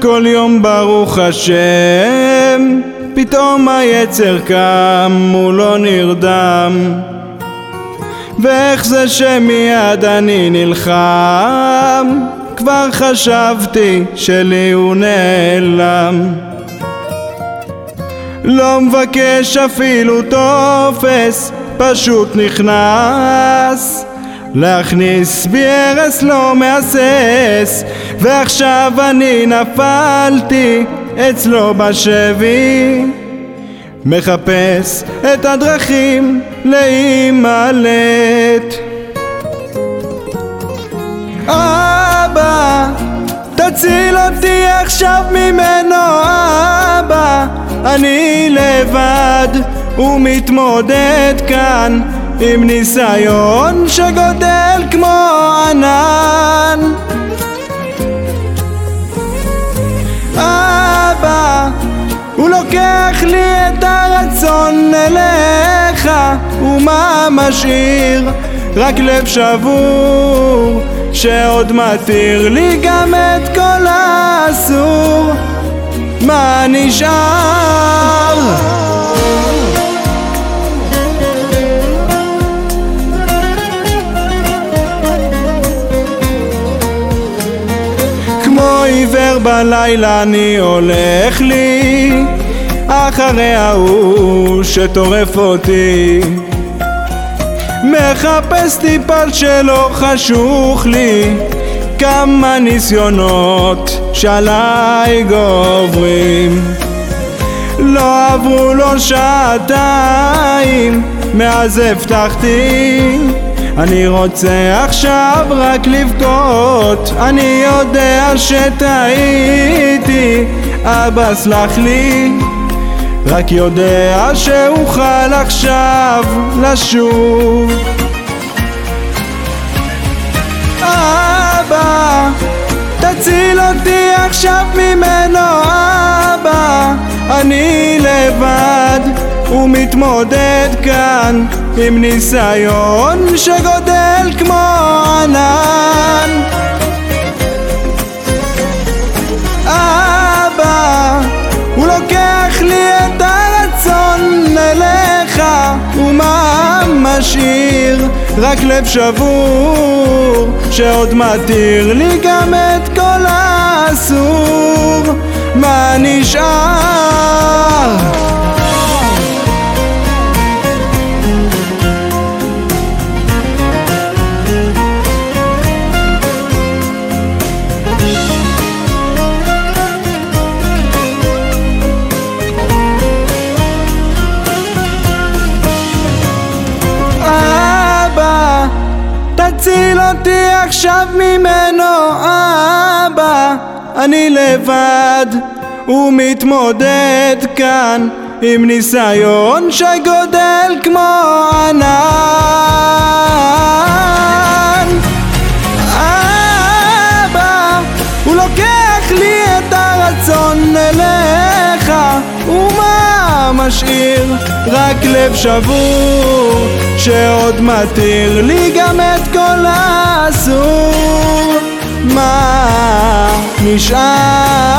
וכל יום ברוך השם. פתאום היצר קם, הוא לא נרדם. ואיך זה שמיד אני נלחם? כבר חשבתי שלי הוא נעלם. לא מבקש אפילו טופס, פשוט נכנס להכניס בי הרס לא מהסס. ועכשיו אני נפלתי אצלו בשבי. מחפש את הדרכים להימלט. אבא, תציל אותי עכשיו ממנו אבא. אני לבד ומתמודד כאן עם ניסיון שגודל כמו ענן אבא, הוא לוקח לי את הרצון אליך ומה משאיר? רק לב שבור שעוד מתיר לי גם את כל האסור מה נשאר? עיוור בלילה אני הולך לי אחרי ההוא שטורף אותי. מחפש טיפל שלא חשוך לי כמה ניסיונות שעליי גוברים. לא עברו לו שעתיים מאז הבטחתי אני רוצה עכשיו רק לבכות. אני יודע שטעיתי אבא סלח לי. רק יודע שאוכל עכשיו לשוב. אבא, תציל אותי עכשיו ממנו אבא. אני לבד ומתמודד כאן עם ניסיון שגודל כמו ענן אבא, הוא לוקח לי את הרצון אליך ומה משאיר? רק לב שבור שעוד מתיר לי גם את כל האסור מה נשאר? אותי עכשיו ממנו, אבא, אני לבד ומתמודד כאן עם ניסיון שגודל כמו ענן. אבא, הוא לוקח לי את הרצון אליך, ומה משאיר? רק לב שבור מתיר לי גם את כל האסור מה נשאר?